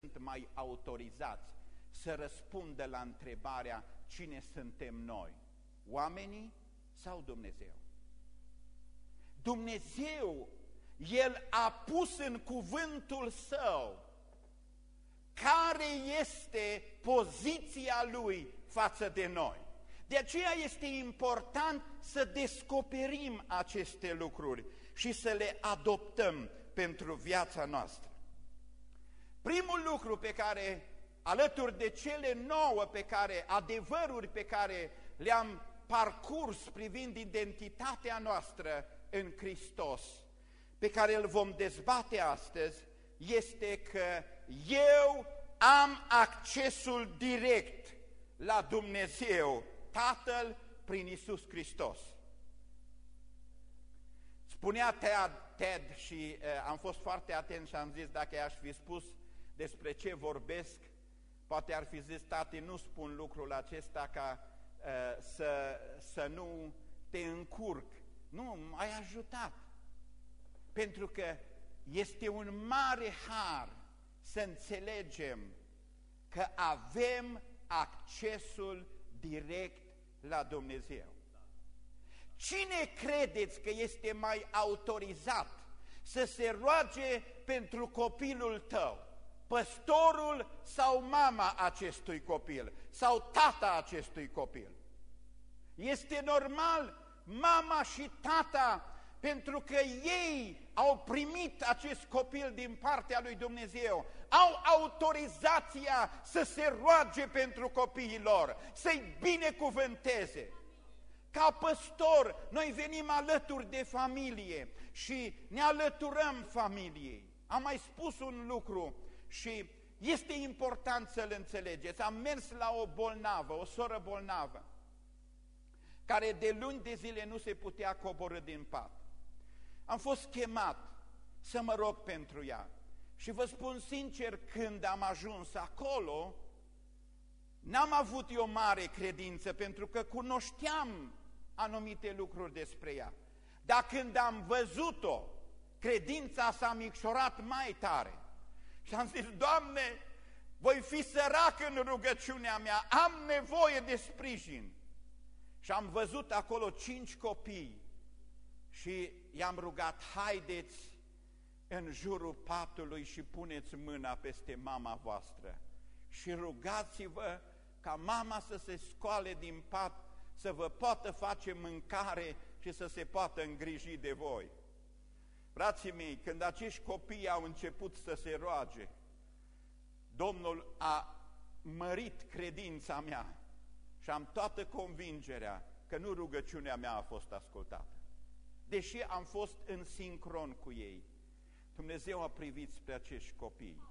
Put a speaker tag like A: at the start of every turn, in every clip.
A: sunt mai autorizați să răspundă la întrebarea cine suntem noi, oamenii sau Dumnezeu? Dumnezeu, El a pus în cuvântul Său care este poziția Lui față de noi. De aceea este important să descoperim aceste lucruri și să le adoptăm pentru viața noastră. Primul lucru pe care, alături de cele nouă pe care, adevăruri pe care le-am parcurs privind identitatea noastră în Hristos, pe care îl vom dezbate astăzi, este că eu am accesul direct la Dumnezeu, Tatăl, prin Isus Hristos. Spunea Ted și uh, am fost foarte atent și am zis dacă i-aș fi spus despre ce vorbesc, poate ar fi zis, tati, nu spun lucrul acesta ca uh, să, să nu te încurc. Nu, ai ajutat. Pentru că este un mare har să înțelegem că avem accesul direct la Dumnezeu. Cine credeți că este mai autorizat să se roage pentru copilul tău? Păstorul sau mama acestui copil? Sau tata acestui copil? Este normal mama și tata pentru că ei au primit acest copil din partea lui Dumnezeu, au autorizația să se roage pentru copiii lor, să-i binecuvânteze. Ca păstor, noi venim alături de familie și ne alăturăm familiei. Am mai spus un lucru și este important să-l înțelegeți. Am mers la o bolnavă, o soră bolnavă, care de luni de zile nu se putea coborâ din pat. Am fost chemat să mă rog pentru ea. Și vă spun sincer, când am ajuns acolo, n-am avut eu mare credință, pentru că cunoșteam anumite lucruri despre ea. Dar când am văzut-o, credința s-a micșorat mai tare. Și am zis, Doamne, voi fi sărac în rugăciunea mea, am nevoie de sprijin. Și am văzut acolo cinci copii și i-am rugat, haideți în jurul patului și puneți mâna peste mama voastră și rugați-vă ca mama să se scoale din pat, să vă poată face mâncare și să se poată îngriji de voi. Frații mei, când acești copii au început să se roage, Domnul a mărit credința mea și am toată convingerea că nu rugăciunea mea a fost ascultată deși am fost în sincron cu ei. Dumnezeu a privit spre acești copii.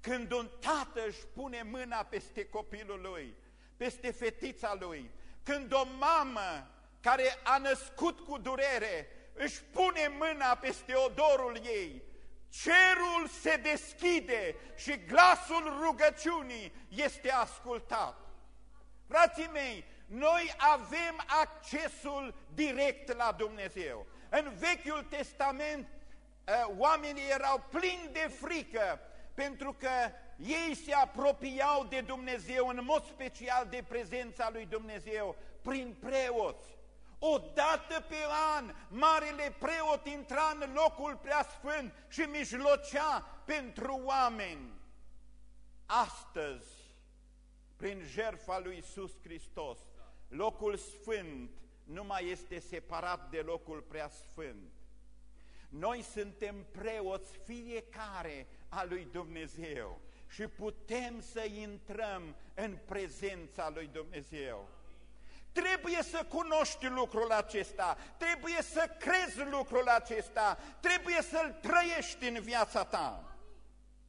A: Când un tată își pune mâna peste copilul lui, peste fetița lui, când o mamă care a născut cu durere își pune mâna peste odorul ei, cerul se deschide și glasul rugăciunii este ascultat. Frații mei, noi avem accesul direct la Dumnezeu. În Vechiul Testament eh, oamenii erau plini de frică pentru că ei se apropiau de Dumnezeu, în mod special de prezența lui Dumnezeu, prin preoți. O dată pe an, marele preot intra în locul preasfânt și mijlocea pentru oameni. Astăzi, prin jertfa lui Iisus Hristos, Locul sfânt nu mai este separat de locul prea sfânt. Noi suntem preoți fiecare a lui Dumnezeu și putem să intrăm în prezența lui Dumnezeu. Trebuie să cunoști lucrul acesta, trebuie să crezi lucrul acesta, trebuie să-l trăiești în viața ta.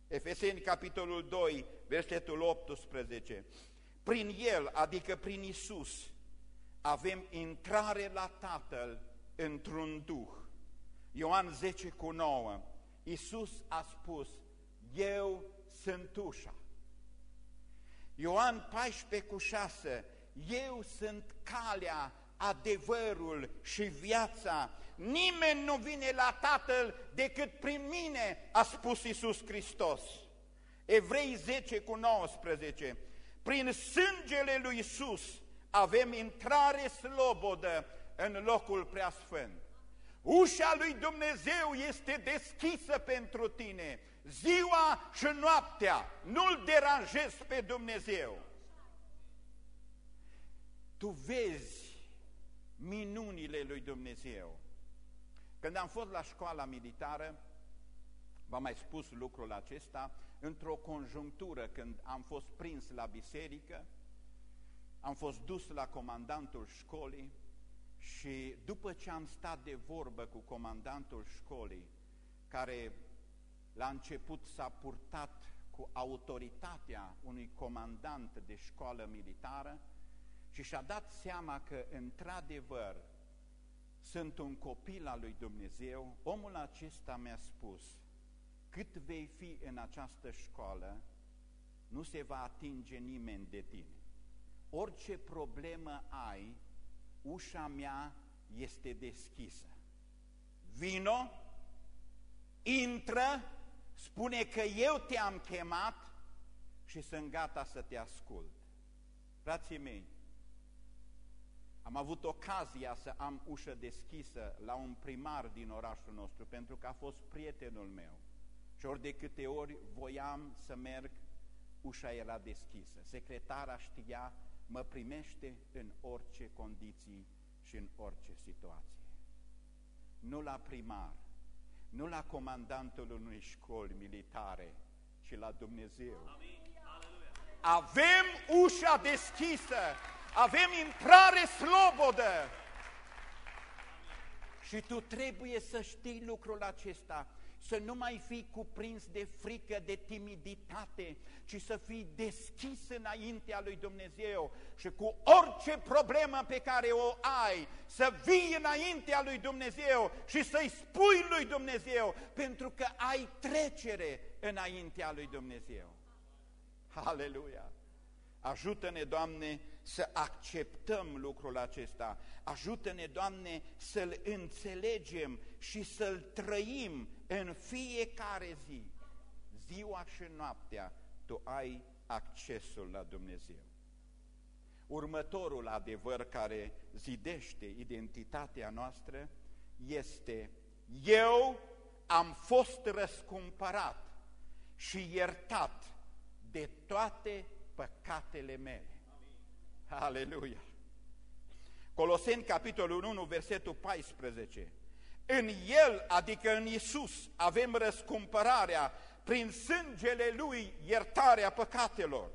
A: Efeseni, capitolul 2, versetul 18 prin El, adică prin Isus, avem intrare la Tatăl într-un Duh. Ioan 10 cu 9, Iisus a spus, eu sunt ușa. Ioan 14 cu 6, eu sunt calea, adevărul și viața. Nimeni nu vine la Tatăl decât prin mine, a spus Iisus Hristos. Evrei 10 cu 19. Prin sângele lui Iisus avem intrare slobodă în locul preasfânt. Ușa lui Dumnezeu este deschisă pentru tine, ziua și noaptea. Nu-L deranjezi pe Dumnezeu. Tu vezi minunile lui Dumnezeu. Când am fost la școala militară, v-am mai spus lucrul acesta, într-o conjunctură când am fost prins la biserică, am fost dus la comandantul școlii și după ce am stat de vorbă cu comandantul școlii, care la început s-a purtat cu autoritatea unui comandant de școală militară și și-a dat seama că, într-adevăr, sunt un copil al lui Dumnezeu, omul acesta mi-a spus, cât vei fi în această școală, nu se va atinge nimeni de tine. Orice problemă ai, ușa mea este deschisă. Vino, intră, spune că eu te-am chemat și sunt gata să te ascult. Frații mei, am avut ocazia să am ușă deschisă la un primar din orașul nostru, pentru că a fost prietenul meu. Și ori de câte ori voiam să merg, ușa era deschisă. Secretara știa, mă primește în orice condiții și în orice situație. Nu la primar, nu la comandantul unui școli militare, ci la Dumnezeu. Avem ușa deschisă avem intrare slobodă. Și tu trebuie să știi lucrul acesta, să nu mai fii cuprins de frică, de timiditate, ci să fii deschis înaintea lui Dumnezeu și cu orice problemă pe care o ai, să vii înaintea lui Dumnezeu și să-i spui lui Dumnezeu, pentru că ai trecere înaintea lui Dumnezeu. Aleluia! Ajută-ne, Doamne, să acceptăm lucrul acesta. Ajută-ne, Doamne, să-L înțelegem și să-L trăim în fiecare zi. Ziua și noaptea Tu ai accesul la Dumnezeu. Următorul adevăr care zidește identitatea noastră este Eu am fost răscumpărat și iertat de toate păcatele mele. Aleluia! Coloseni, capitolul 1, versetul 14. În El, adică în Isus, avem răscumpărarea prin sângele Lui iertarea păcatelor.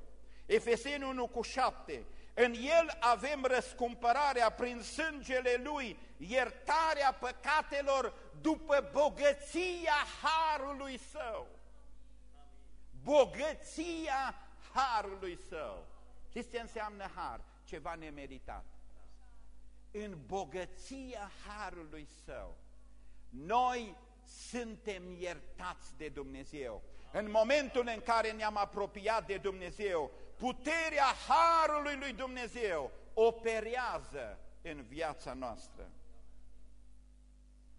A: Efeseni 1 cu 7. În El avem răscumpărarea prin sângele Lui, iertarea păcatelor după bogăția Harului Său. Bogăția Harului Său. Știți ce înseamnă har? Ceva nemeritat. În bogăția harului său, noi suntem iertați de Dumnezeu. În momentul în care ne-am apropiat de Dumnezeu, puterea harului lui Dumnezeu operează în viața noastră.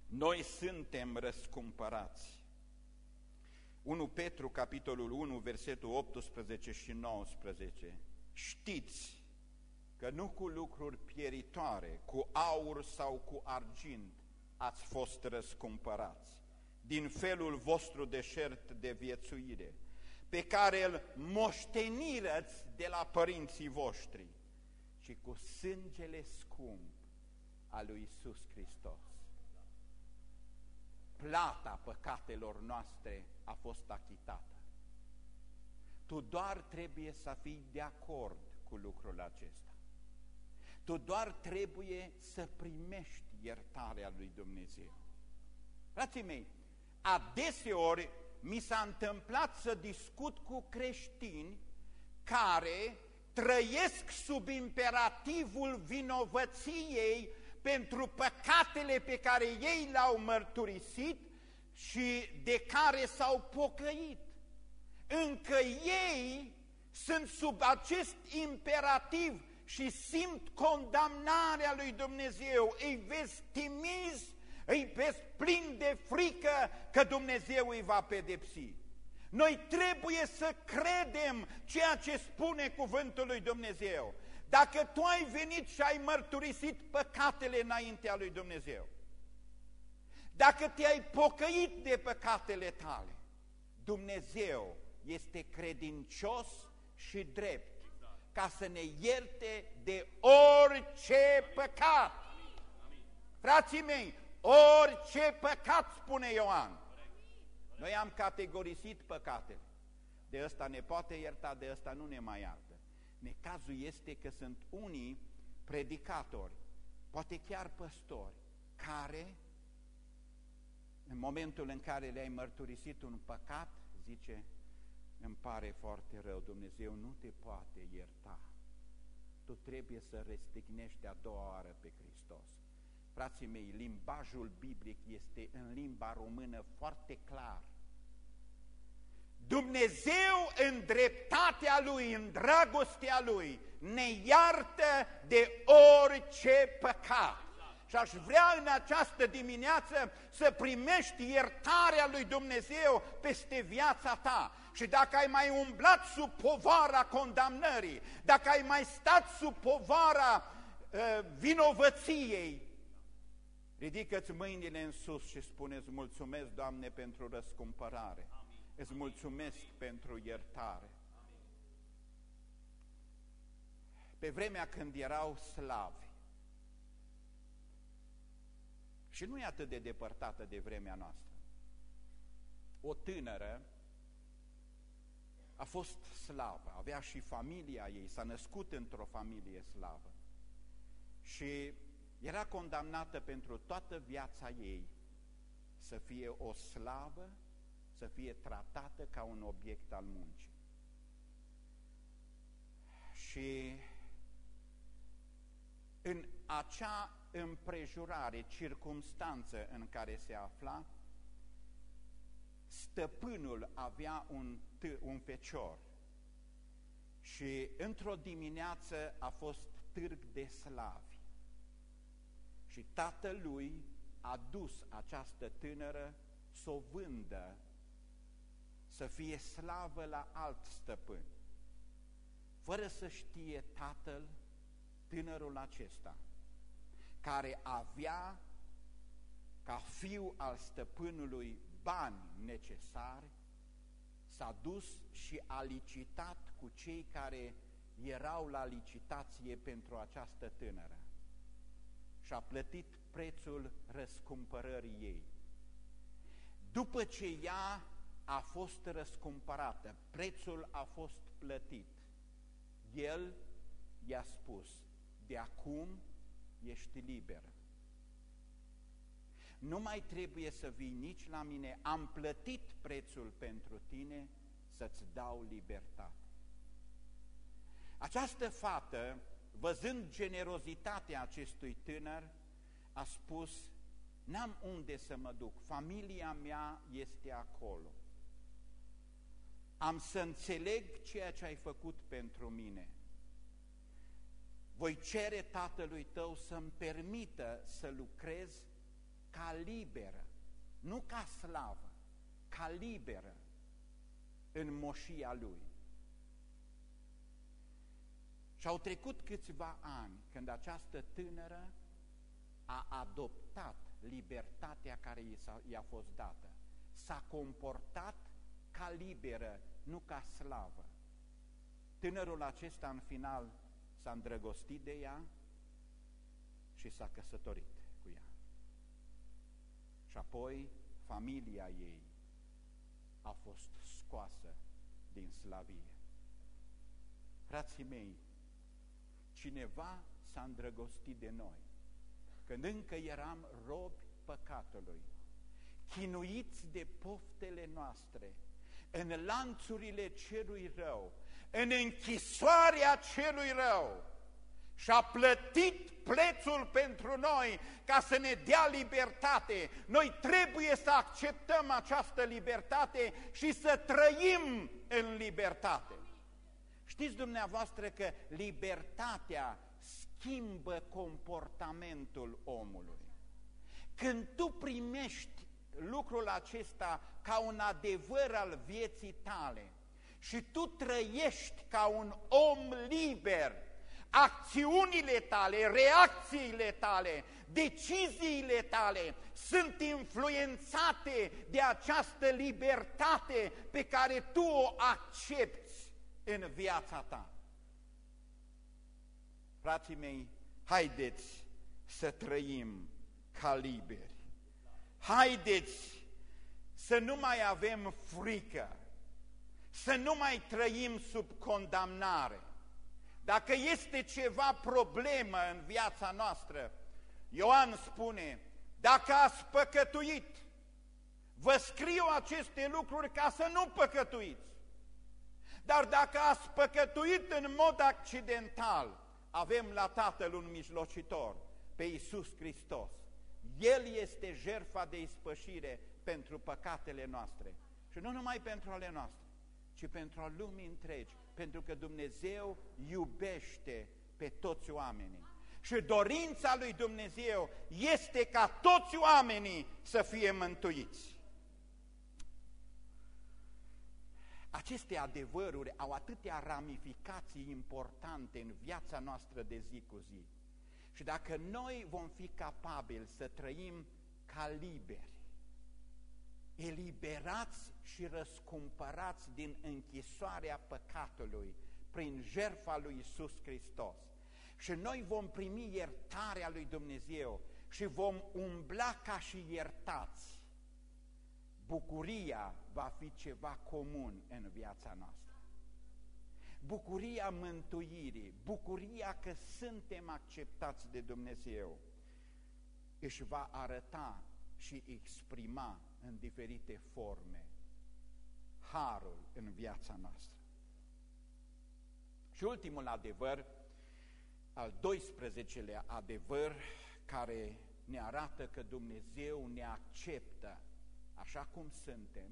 A: Noi suntem răscumpărați. 1 Petru, capitolul 1, versetul 18 și 19 știți că nu cu lucruri pieritoare, cu aur sau cu argint ați fost răscumpărați, din felul vostru deșert de viețuire, pe care îl moștenirăți de la părinții voștri, ci cu sângele scump al lui Isus Hristos. Plata păcatelor noastre a fost achitată. Tu doar trebuie să fii de acord cu lucrul acesta. Tu doar trebuie să primești iertarea lui Dumnezeu. Frații mei, adeseori mi s-a întâmplat să discut cu creștini care trăiesc sub imperativul vinovăției pentru păcatele pe care ei le-au mărturisit și de care s-au pocăit încă ei sunt sub acest imperativ și simt condamnarea lui Dumnezeu, îi vezi timizi, îi vezi plin de frică că Dumnezeu îi va pedepsi. Noi trebuie să credem ceea ce spune cuvântul lui Dumnezeu. Dacă tu ai venit și ai mărturisit păcatele înaintea lui Dumnezeu, dacă te-ai pocăit de păcatele tale, Dumnezeu este credincios și drept ca să ne ierte de orice păcat. Frații mei, orice păcat, spune Ioan. Noi am categorisit păcatele. De ăsta ne poate ierta, de ăsta nu ne mai iartă. Necazul este că sunt unii predicatori, poate chiar păstori, care în momentul în care le-ai mărturisit un păcat, zice, îmi pare foarte rău, Dumnezeu nu te poate ierta. Tu trebuie să restignești a doua oară pe Hristos. Frații mei, limbajul biblic este în limba română foarte clar. Dumnezeu în dreptatea Lui, în dragostea Lui, ne iartă de orice păcat. Și aș vrea în această dimineață să primești iertarea lui Dumnezeu peste viața ta. Și dacă ai mai umblat sub povara condamnării, dacă ai mai stat sub povara uh, vinovăției, ridică-ți mâinile în sus și spuneți mulțumesc, Doamne, pentru răscumpărare. Amin. Îți mulțumesc Amin. pentru iertare. Amin. Pe vremea când erau slavi, și nu e atât de depărtată de vremea noastră. O tânără a fost slavă, avea și familia ei, s-a născut într-o familie slavă și era condamnată pentru toată viața ei să fie o slavă, să fie tratată ca un obiect al muncii. Și în acea împrejurare, circumstanță în care se afla, stăpânul avea un, un fecior și într-o dimineață a fost târg de slavi și tatălui a dus această tânără să o vândă, să fie slavă la alt stăpân. Fără să știe tatăl, tânărul acesta care avea ca fiu al stăpânului bani necesari, s-a dus și a licitat cu cei care erau la licitație pentru această tânără și a plătit prețul răscumpărării ei. După ce ea a fost răscumpărată, prețul a fost plătit, el i-a spus, de acum ești liberă. Nu mai trebuie să vii nici la mine, am plătit prețul pentru tine să-ți dau libertate. Această fată, văzând generozitatea acestui tânăr, a spus, n-am unde să mă duc, familia mea este acolo. Am să înțeleg ceea ce ai făcut pentru mine voi cere tatălui tău să-mi permită să lucrez ca liberă, nu ca slavă, ca liberă în moșia lui. Și au trecut câțiva ani când această tânără a adoptat libertatea care i-a fost dată. S-a comportat ca liberă, nu ca slavă. Tânărul acesta în final s-a îndrăgostit de ea și s-a căsătorit cu ea. Și apoi familia ei a fost scoasă din slavie. Frații mei, cineva s-a îndrăgostit de noi când încă eram robi păcatului, chinuiți de poftele noastre, în lanțurile celui rău, în închisoarea celui rău și a plătit prețul pentru noi ca să ne dea libertate. Noi trebuie să acceptăm această libertate și să trăim în libertate. Știți dumneavoastră că libertatea schimbă comportamentul omului. Când tu primești lucrul acesta ca un adevăr al vieții tale și tu trăiești ca un om liber, acțiunile tale, reacțiile tale, deciziile tale sunt influențate de această libertate pe care tu o accepti în viața ta. Frații mei, haideți să trăim ca liberi. Haideți să nu mai avem frică, să nu mai trăim sub condamnare. Dacă este ceva problemă în viața noastră, Ioan spune, dacă ați păcătuit, vă scriu aceste lucruri ca să nu păcătuiți. Dar dacă ați păcătuit în mod accidental, avem la Tatăl un mijlocitor, pe Iisus Hristos. El este jertfa de ispășire pentru păcatele noastre. Și nu numai pentru ale noastre, ci pentru a lumii întregi, pentru că Dumnezeu iubește pe toți oamenii. Și dorința lui Dumnezeu este ca toți oamenii să fie mântuiți. Aceste adevăruri au atâtea ramificații importante în viața noastră de zi cu zi. Și dacă noi vom fi capabili să trăim ca liberi, eliberați și răscumpărați din închisoarea păcatului prin jertfa lui Isus Hristos, și noi vom primi iertarea lui Dumnezeu și vom umbla ca și iertați, bucuria va fi ceva comun în viața noastră. Bucuria mântuirii, bucuria că suntem acceptați de Dumnezeu, își va arăta și exprima în diferite forme harul în viața noastră. Și ultimul adevăr, al 12-lea adevăr care ne arată că Dumnezeu ne acceptă așa cum suntem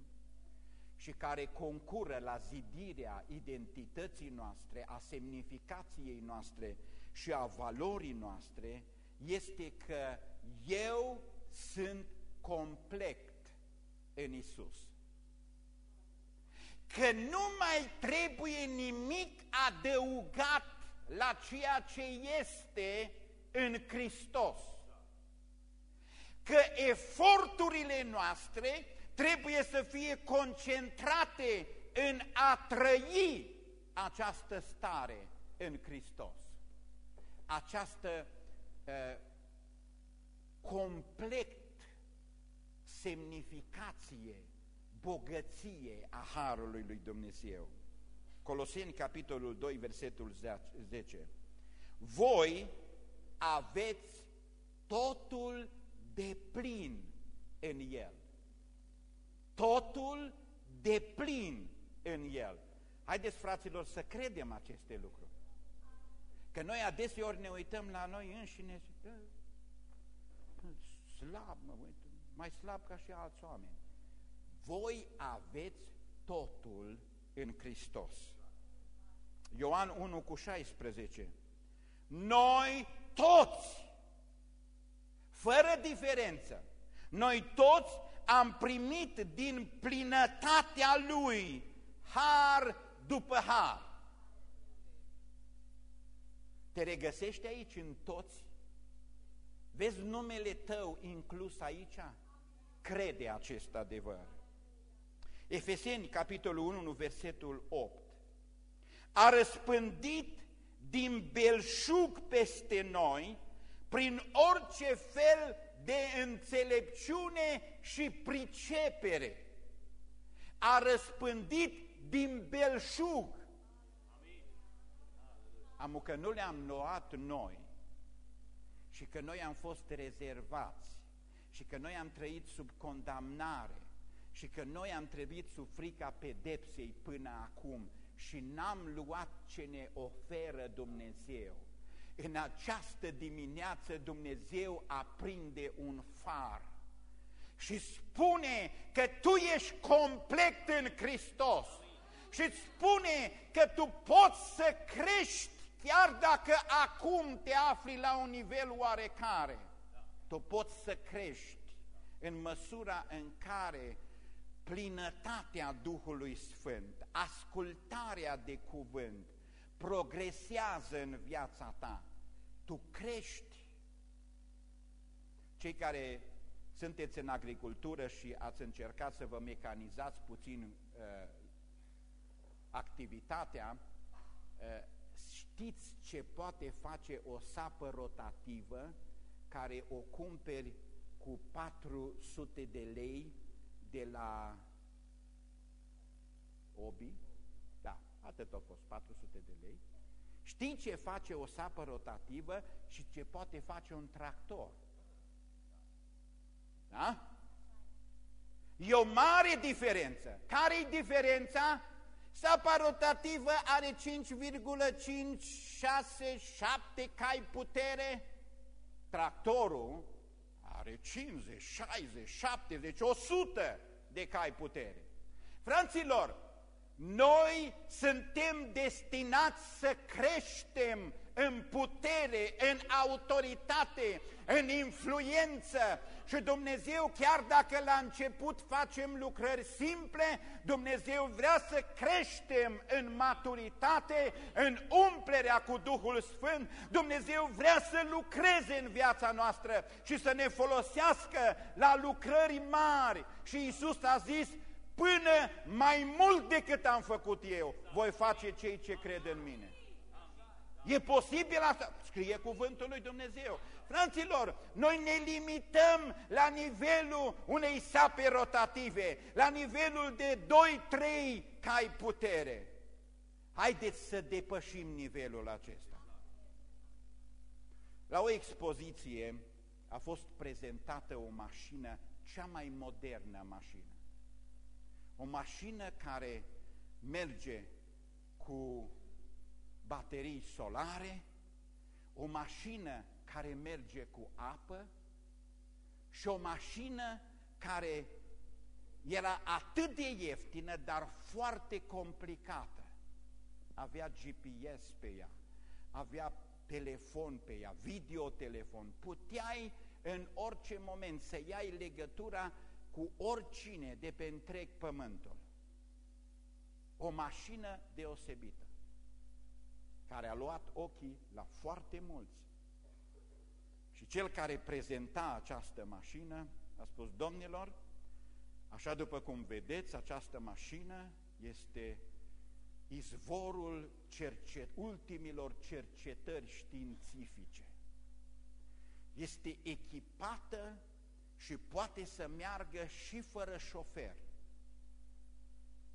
A: și care concură la zidirea identității noastre, a semnificației noastre și a valorii noastre, este că eu sunt complet în Isus. Că nu mai trebuie nimic adăugat la ceea ce este în Hristos că eforturile noastre trebuie să fie concentrate în a trăi această stare în Hristos. Această uh, complet semnificație, bogăție a Harului lui Dumnezeu. Coloseni, capitolul 2, versetul 10. Voi aveți totul de plin în El. Totul de plin în El. Haideți, fraților, să credem aceste lucruri. Că noi adeseori ne uităm la noi înșine și slab, mă uit, mai slab ca și alți oameni. Voi aveți totul în Hristos. Ioan 1 cu 16. Noi toți fără diferență. Noi toți am primit din plinătatea Lui har după har. Te regăsești aici în toți? Vezi numele tău inclus aici? Crede acest adevăr. Efeseni, capitolul 1, versetul 8. A răspândit din belșug peste noi prin orice fel de înțelepciune și pricepere. A răspândit din belșug. Am că nu le-am luat noi și că noi am fost rezervați și că noi am trăit sub condamnare și că noi am trebuit sub frica pedepsei până acum și n-am luat ce ne oferă Dumnezeu în această dimineață Dumnezeu aprinde un far și spune că tu ești complet în Hristos și spune că tu poți să crești chiar dacă acum te afli la un nivel oarecare. Tu poți să crești în măsura în care plinătatea Duhului Sfânt, ascultarea de cuvânt, progresează în viața ta, tu crești. Cei care sunteți în agricultură și ați încercat să vă mecanizați puțin uh, activitatea, uh, știți ce poate face o sapă rotativă care o cumperi cu 400 de lei de la Obi? Da, atât a fost, 400 de lei. Știi ce face o sapă rotativă și ce poate face un tractor? Da? E o mare diferență. Care-i diferența? Sapa rotativă are 5,567 cai putere, tractorul are 50, 60, 70, 100 de cai putere. Fraților, noi suntem destinați să creștem în putere, în autoritate, în influență și Dumnezeu, chiar dacă la început facem lucrări simple, Dumnezeu vrea să creștem în maturitate, în umplerea cu Duhul Sfânt, Dumnezeu vrea să lucreze în viața noastră și să ne folosească la lucrări mari. Și Isus a zis, până mai mult decât am făcut eu, voi face cei ce cred în mine. E posibil asta? Scrie cuvântul lui Dumnezeu. Fraților, noi ne limităm la nivelul unei sape rotative, la nivelul de 2-3 cai putere. Haideți să depășim nivelul acesta. La o expoziție a fost prezentată o mașină, cea mai modernă mașină. O mașină care merge cu baterii solare, o mașină care merge cu apă și o mașină care era atât de ieftină, dar foarte complicată. Avea GPS pe ea, avea telefon pe ea, videotelefon. Puteai în orice moment să iai legătura cu oricine de pe întreg pământul. O mașină deosebită, care a luat ochii la foarte mulți. Și cel care prezenta această mașină a spus, domnilor, așa după cum vedeți, această mașină este izvorul cercet, ultimilor cercetări științifice. Este echipată și poate să meargă și fără șofer.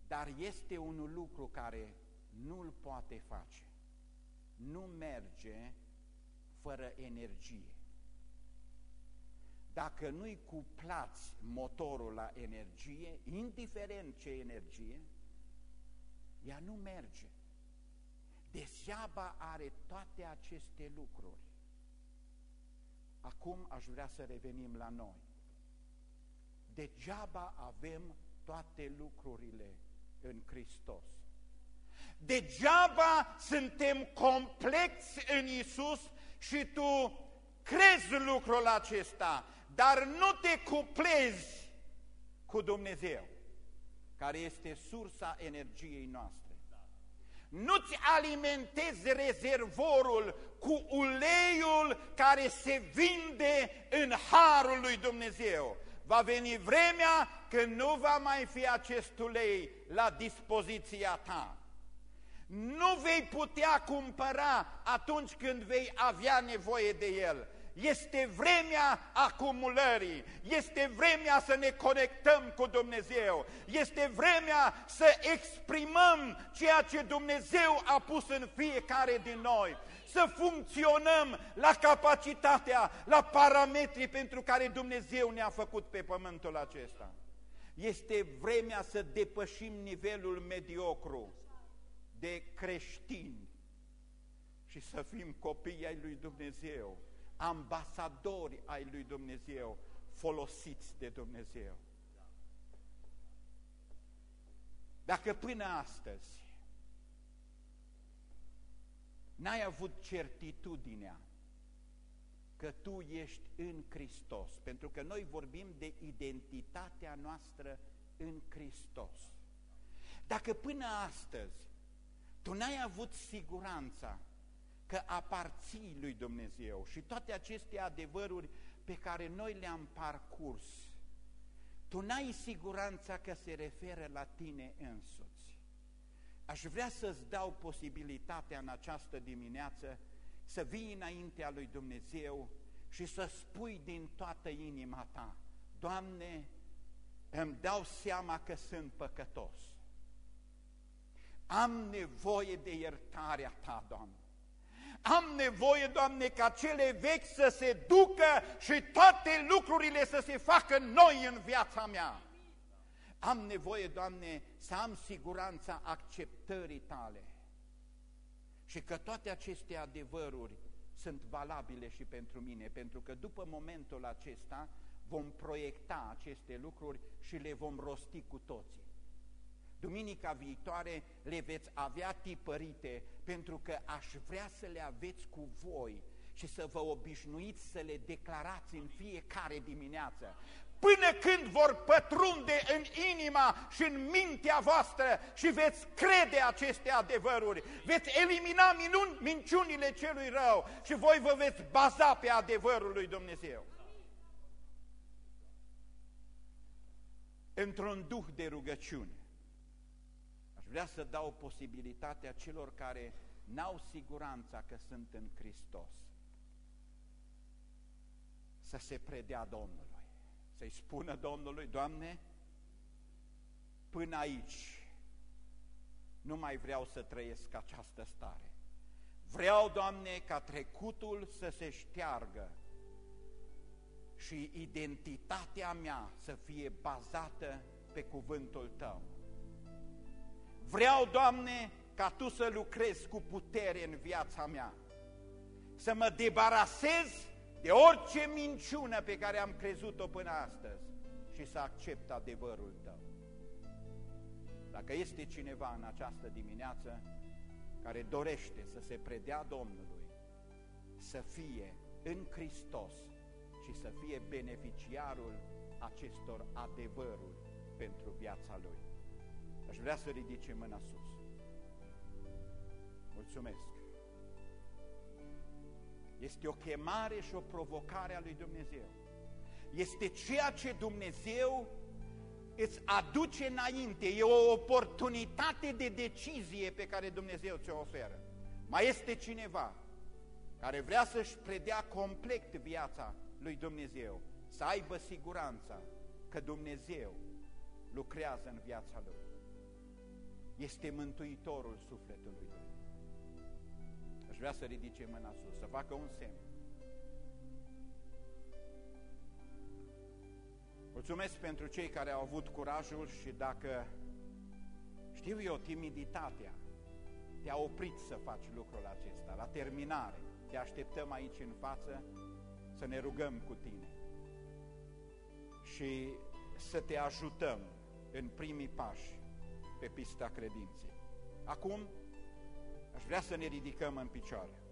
A: Dar este un lucru care nu-l poate face. Nu merge fără energie. Dacă nu-i cuplați motorul la energie, indiferent ce energie, ea nu merge. Deseaba are toate aceste lucruri. Acum aș vrea să revenim la noi. Degeaba avem toate lucrurile în Hristos. Degeaba suntem complexi în Isus și tu crezi lucrul acesta, dar nu te cuplezi cu Dumnezeu, care este sursa energiei noastre. Nu-ți alimentezi rezervorul cu uleiul care se vinde în harul lui Dumnezeu. Va veni vremea când nu va mai fi acest ulei la dispoziția ta. Nu vei putea cumpăra atunci când vei avea nevoie de el. Este vremea acumulării, este vremea să ne conectăm cu Dumnezeu, este vremea să exprimăm ceea ce Dumnezeu a pus în fiecare din noi, să funcționăm la capacitatea, la parametrii pentru care Dumnezeu ne-a făcut pe pământul acesta. Este vremea să depășim nivelul mediocru de creștini și să fim copii ai lui Dumnezeu ambasadori ai lui Dumnezeu, folosiți de Dumnezeu. Dacă până astăzi n-ai avut certitudinea că tu ești în Hristos, pentru că noi vorbim de identitatea noastră în Hristos. Dacă până astăzi tu n-ai avut siguranța că aparții lui Dumnezeu și toate aceste adevăruri pe care noi le-am parcurs, tu n-ai siguranța că se referă la tine însuți. Aș vrea să-ți dau posibilitatea în această dimineață să vii înaintea lui Dumnezeu și să spui din toată inima ta, Doamne, îmi dau seama că sunt păcătos. Am nevoie de iertarea Ta, Doamne. Am nevoie, Doamne, ca cele vechi să se ducă și toate lucrurile să se facă noi în viața mea. Am nevoie, Doamne, să am siguranța acceptării Tale și că toate aceste adevăruri sunt valabile și pentru mine, pentru că după momentul acesta vom proiecta aceste lucruri și le vom rosti cu toții. Duminica viitoare le veți avea tipărite pentru că aș vrea să le aveți cu voi și să vă obișnuiți să le declarați în fiecare dimineață. Până când vor pătrunde în inima și în mintea voastră și veți crede aceste adevăruri, veți elimina minuni, minciunile celui rău și voi vă veți baza pe adevărul lui Dumnezeu. Într-un duh de rugăciune vrea să dau posibilitatea celor care n-au siguranța că sunt în Hristos să se predea Domnului, să-i spună Domnului, Doamne, până aici nu mai vreau să trăiesc această stare. Vreau, Doamne, ca trecutul să se șteargă și identitatea mea să fie bazată pe cuvântul Tău. Vreau, Doamne, ca Tu să lucrezi cu putere în viața mea, să mă debarasez de orice minciună pe care am crezut-o până astăzi și să accept adevărul Tău. Dacă este cineva în această dimineață care dorește să se predea Domnului, să fie în Hristos și să fie beneficiarul acestor adevăruri pentru viața Lui. Aș vrea să ridice mâna sus. Mulțumesc. Este o chemare și o provocare a lui Dumnezeu. Este ceea ce Dumnezeu îți aduce înainte. E o oportunitate de decizie pe care Dumnezeu ți-o oferă. Mai este cineva care vrea să-și predea complet viața lui Dumnezeu, să aibă siguranța că Dumnezeu lucrează în viața lui este mântuitorul sufletului lui. Aș vrea să ridice mâna sus, să facă un semn. Mulțumesc pentru cei care au avut curajul și dacă știu eu, timiditatea te-a oprit să faci lucrul acesta. La terminare, te așteptăm aici în față să ne rugăm cu tine și să te ajutăm în primii pași pe pista credinței. Acum aș vrea să ne ridicăm în picioare.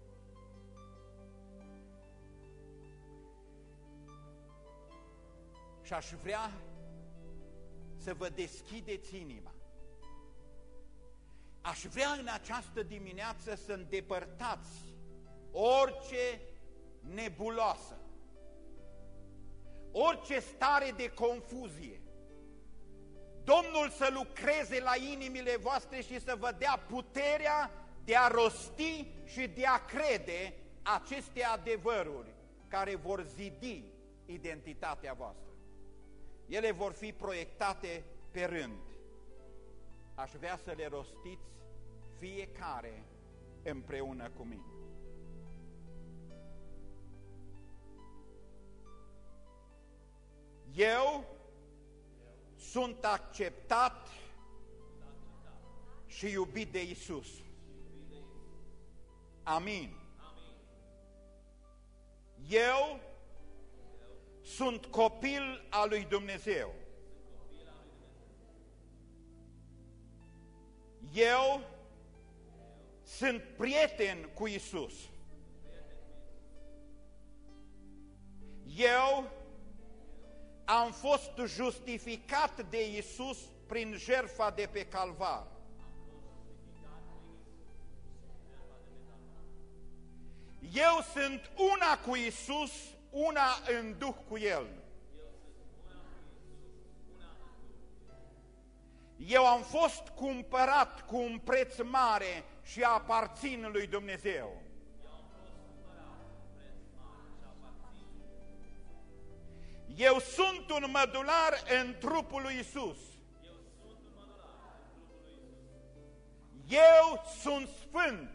A: Și aș vrea să vă deschideți inima. Aș vrea în această dimineață să îndepărtați orice nebuloasă, orice stare de confuzie, Domnul să lucreze la inimile voastre și să vă dea puterea de a rosti și de a crede aceste adevăruri care vor zidi identitatea voastră. Ele vor fi proiectate pe rând. Aș vrea să le rostiți fiecare împreună cu mine. Eu sunt acceptat și iubit de Isus. Amin. Eu sunt copil al lui Dumnezeu. Eu sunt prieten cu Isus. Eu am fost justificat de Isus prin jertfa de pe calvar. Eu sunt una cu Isus, una în duh cu El. Eu am fost cumpărat cu un preț mare și aparțin lui Dumnezeu. Eu sunt un mădular în trupul lui Isus. Eu sunt sfânt.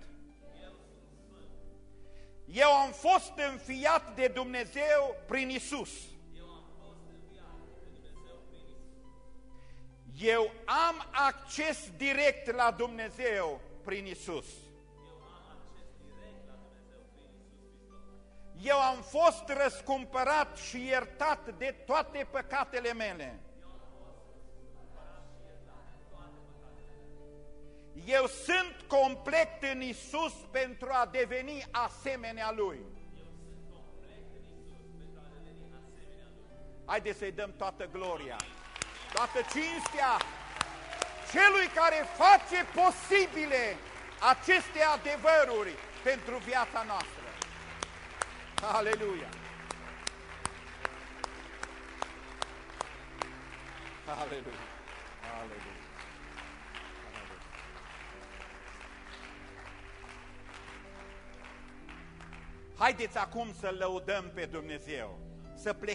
A: Eu am fost înfiat de Dumnezeu prin Isus. Eu am acces direct la Dumnezeu prin Isus. Eu am fost răscumpărat și iertat de toate păcatele mele. Eu sunt complet în Isus pentru a deveni asemenea Lui. Haideți să-i dăm toată gloria, toată cinstea celui care face posibile aceste adevăruri pentru viața noastră. Aleluia! Aleluia! Aleluia! Haideți acum să lăudăm pe Dumnezeu, să plecăm.